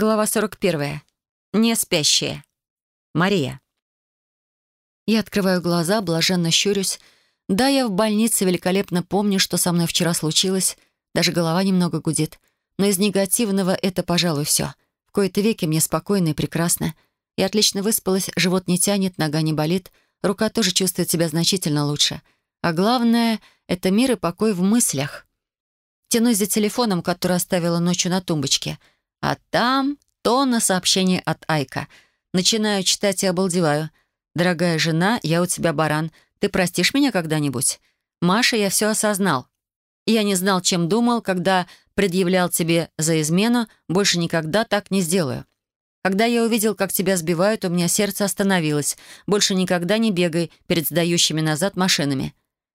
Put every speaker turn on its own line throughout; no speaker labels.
Глава 41. Не спящие. Мария. Я открываю глаза, блаженно щурюсь. Да, я в больнице великолепно помню, что со мной вчера случилось. Даже голова немного гудит. Но из негативного это, пожалуй, все. В кои-то веки мне спокойно и прекрасно. Я отлично выспалась, живот не тянет, нога не болит, рука тоже чувствует себя значительно лучше. А главное — это мир и покой в мыслях. Тянусь за телефоном, который оставила ночью на тумбочке — а там тонна сообщений от Айка. Начинаю читать и обалдеваю. «Дорогая жена, я у тебя баран. Ты простишь меня когда-нибудь?» «Маша, я все осознал. Я не знал, чем думал, когда предъявлял тебе за измену. Больше никогда так не сделаю. Когда я увидел, как тебя сбивают, у меня сердце остановилось. Больше никогда не бегай перед сдающими назад машинами.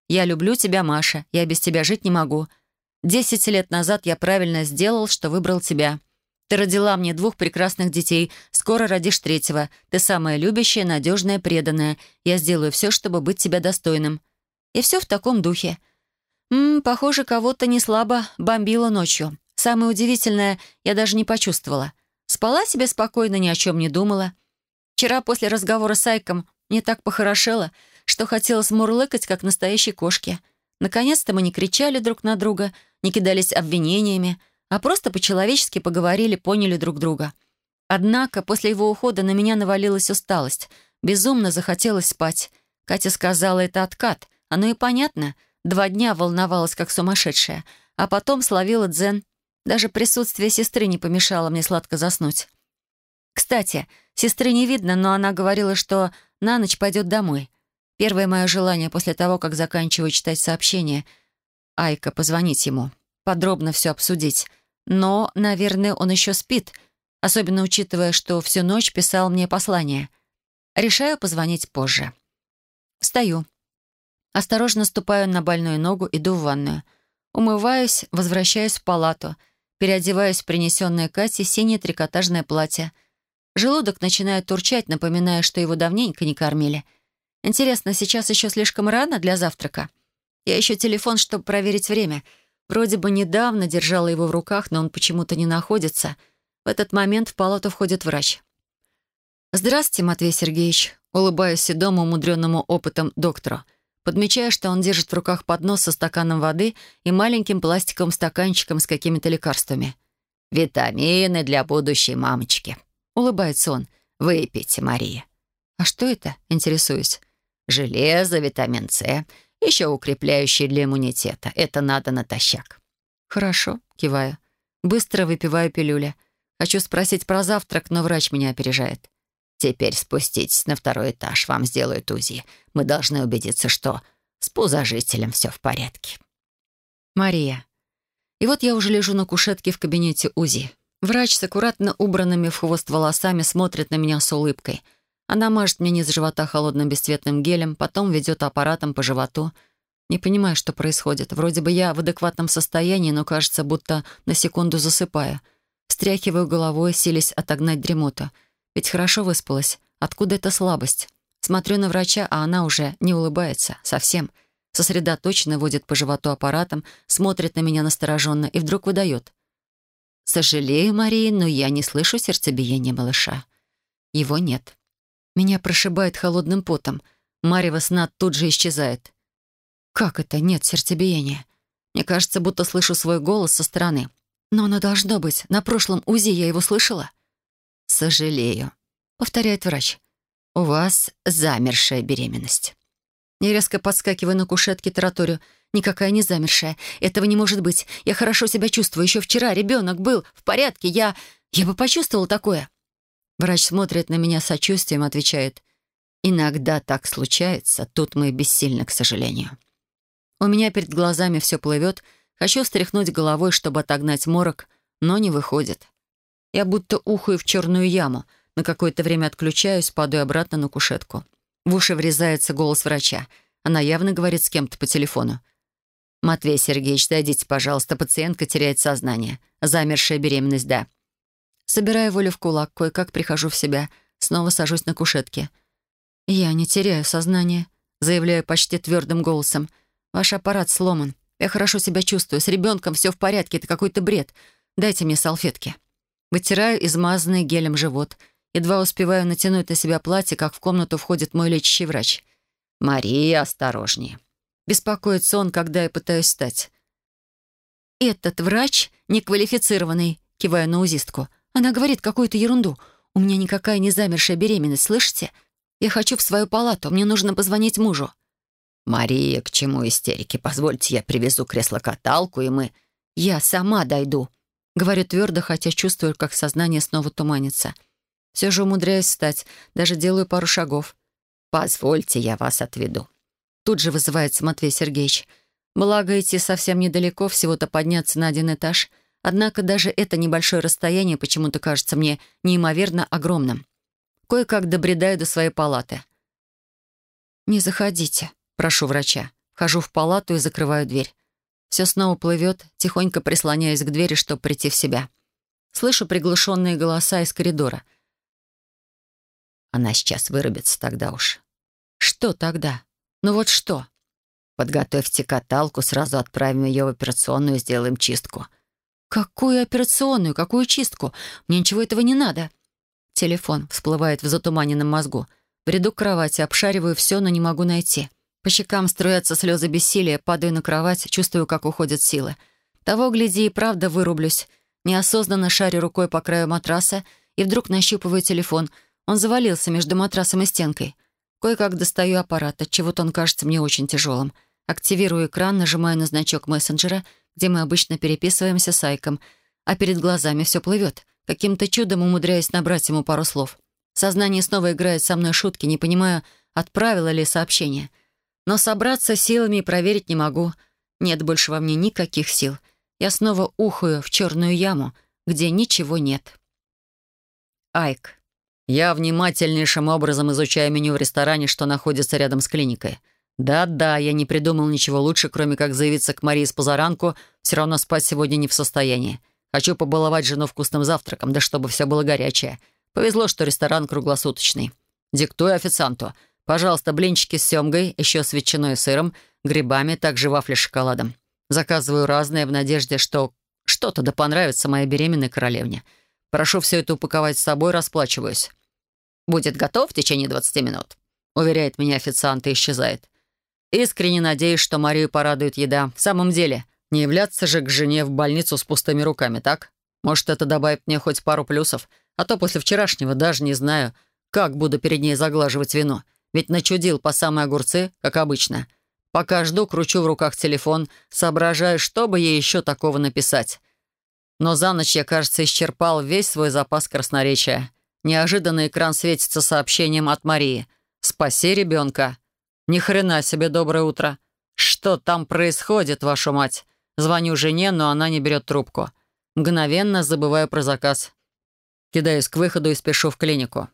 Я люблю тебя, Маша. Я без тебя жить не могу. Десять лет назад я правильно сделал, что выбрал тебя. Ты родила мне двух прекрасных детей. Скоро родишь третьего. Ты самая любящая, надежная, преданная. Я сделаю все, чтобы быть тебя достойным». И все в таком духе. М похоже, кого-то не слабо бомбило ночью. Самое удивительное, я даже не почувствовала. Спала себе спокойно, ни о чем не думала. Вчера после разговора с Айком мне так похорошело, что хотелось мурлыкать, как настоящей кошке. Наконец-то мы не кричали друг на друга, не кидались обвинениями, а просто по-человечески поговорили, поняли друг друга. Однако после его ухода на меня навалилась усталость. Безумно захотелось спать. Катя сказала, это откат. Оно и понятно. Два дня волновалась, как сумасшедшая. А потом словила дзен. Даже присутствие сестры не помешало мне сладко заснуть. Кстати, сестры не видно, но она говорила, что на ночь пойдет домой. Первое мое желание после того, как заканчиваю читать сообщение — Айка, позвонить ему, подробно все обсудить — но, наверное, он еще спит, особенно учитывая, что всю ночь писал мне послание. Решаю позвонить позже. Встаю. Осторожно ступаю на больную ногу, иду в ванную. Умываюсь, возвращаюсь в палату, переодеваюсь в принесенное Кате синее трикотажное платье. Желудок начинает турчать, напоминая, что его давненько не кормили. Интересно, сейчас еще слишком рано для завтрака? Я ищу телефон, чтобы проверить время — Вроде бы недавно держала его в руках, но он почему-то не находится. В этот момент в палату входит врач. «Здравствуйте, Матвей Сергеевич», улыбаюсь седому, умудренному опытом доктору. Подмечаю, что он держит в руках поднос со стаканом воды и маленьким пластиковым стаканчиком с какими-то лекарствами. «Витамины для будущей мамочки», — улыбается он. «Выпейте, Мария». «А что это?» — интересуюсь. «Железо, витамин С еще укрепляющий для иммунитета. Это надо натощак». «Хорошо», — киваю. Быстро выпиваю пилюли. Хочу спросить про завтрак, но врач меня опережает. «Теперь спуститесь на второй этаж, вам сделают УЗИ. Мы должны убедиться, что с пузожителем все в порядке». Мария. И вот я уже лежу на кушетке в кабинете УЗИ. Врач с аккуратно убранными в хвост волосами смотрит на меня с улыбкой — она мажет мне низ живота холодным бесцветным гелем, потом ведет аппаратом по животу. Не понимаю, что происходит. Вроде бы я в адекватном состоянии, но кажется, будто на секунду засыпаю. Встряхиваю головой, силясь отогнать дремоту. Ведь хорошо выспалась. Откуда эта слабость? Смотрю на врача, а она уже не улыбается. Совсем. Сосредоточенно водит по животу аппаратом, смотрит на меня настороженно и вдруг выдает. «Сожалею, Мария, но я не слышу сердцебиения малыша. Его нет». Меня прошибает холодным потом. Марева сна тут же исчезает. Как это нет сердцебиения? Мне кажется, будто слышу свой голос со стороны. Но оно должно быть. На прошлом УЗИ я его слышала. «Сожалею», — повторяет врач. «У вас замершая беременность». Я резко подскакиваю на кушетке, тараторю. «Никакая не замершая. Этого не может быть. Я хорошо себя чувствую. Еще вчера ребенок был в порядке. Я... Я бы почувствовал такое». Врач смотрит на меня сочувствием, отвечает. «Иногда так случается, тут мы бессильны, к сожалению». У меня перед глазами все плывет, хочу встряхнуть головой, чтобы отогнать морок, но не выходит. Я будто ухаю в черную яму, на какое-то время отключаюсь, падаю обратно на кушетку. В уши врезается голос врача. Она явно говорит с кем-то по телефону. «Матвей Сергеевич, дойдите, пожалуйста, пациентка теряет сознание. Замершая беременность, да». Собираю волю в кулак, кое-как прихожу в себя, снова сажусь на кушетке. «Я не теряю сознание», — заявляю почти твердым голосом. «Ваш аппарат сломан. Я хорошо себя чувствую. С ребенком все в порядке. Это какой-то бред. Дайте мне салфетки». Вытираю измазанный гелем живот. Едва успеваю натянуть на себя платье, как в комнату входит мой лечащий врач. «Мария, осторожнее!» Беспокоится он, когда я пытаюсь встать. «Этот врач неквалифицированный», — киваю на узистку. Она говорит какую-то ерунду. «У меня никакая не замершая беременность, слышите? Я хочу в свою палату, мне нужно позвонить мужу». «Мария, к чему истерики? Позвольте, я привезу кресло-каталку, и мы...» «Я сама дойду», — говорю твердо, хотя чувствую, как сознание снова туманится. Все же умудряюсь встать, даже делаю пару шагов. «Позвольте, я вас отведу». Тут же вызывается Матвей Сергеевич. Благо, идти совсем недалеко, всего-то подняться на один этаж. Однако даже это небольшое расстояние почему-то кажется мне неимоверно огромным. Кое-как добредаю до своей палаты. «Не заходите», — прошу врача. Хожу в палату и закрываю дверь. Все снова плывет, тихонько прислоняюсь к двери, чтобы прийти в себя. Слышу приглушенные голоса из коридора. Она сейчас вырубится тогда уж. Что тогда? Ну вот что? Подготовьте каталку, сразу отправим ее в операционную и сделаем чистку. Какую операционную? Какую чистку? Мне ничего этого не надо. Телефон всплывает в затуманенном мозгу. Бреду к кровати, обшариваю все, но не могу найти. По щекам струятся слезы бессилия, падаю на кровать, чувствую, как уходят силы. Того, гляди, и правда вырублюсь. Неосознанно шарю рукой по краю матраса и вдруг нащупываю телефон. Он завалился между матрасом и стенкой. Кое-как достаю аппарат, отчего-то он кажется мне очень тяжелым. Активирую экран, нажимаю на значок мессенджера, где мы обычно переписываемся с Айком, а перед глазами все плывет. Каким-то чудом умудряюсь набрать ему пару слов. Сознание снова играет со мной шутки, не понимаю, отправила ли сообщение. Но собраться силами и проверить не могу. Нет больше во мне никаких сил. Я снова ухаю в черную яму, где ничего нет. Айк. Я внимательнейшим образом изучаю меню в ресторане, что находится рядом с клиникой. Да-да, я не придумал ничего лучше, кроме как заявиться к Марии с позаранку, все равно спать сегодня не в состоянии. Хочу побаловать жену вкусным завтраком, да чтобы все было горячее. Повезло, что ресторан круглосуточный. Диктую официанту. Пожалуйста, блинчики с семгой, еще с ветчиной и сыром, грибами, также вафли с шоколадом. Заказываю разное в надежде, что что-то да понравится моей беременной королевне. Прошу все это упаковать с собой, расплачиваюсь. «Будет готов в течение 20 минут», — уверяет меня официант и исчезает. Искренне надеюсь, что Марию порадует еда. В самом деле, не являться же к жене в больницу с пустыми руками, так? Может, это добавит мне хоть пару плюсов, а то после вчерашнего даже не знаю, как буду перед ней заглаживать вино. Ведь начудил по самые огурцы, как обычно. Пока жду, кручу в руках телефон, соображаю, что бы ей еще такого написать. Но за ночь я, кажется, исчерпал весь свой запас красноречия. Неожиданно экран светится сообщением от Марии. «Спаси ребенка». Ни хрена себе доброе утро. Что там происходит, вашу мать? Звоню жене, но она не берет трубку. Мгновенно забываю про заказ. Кидаюсь к выходу и спешу в клинику.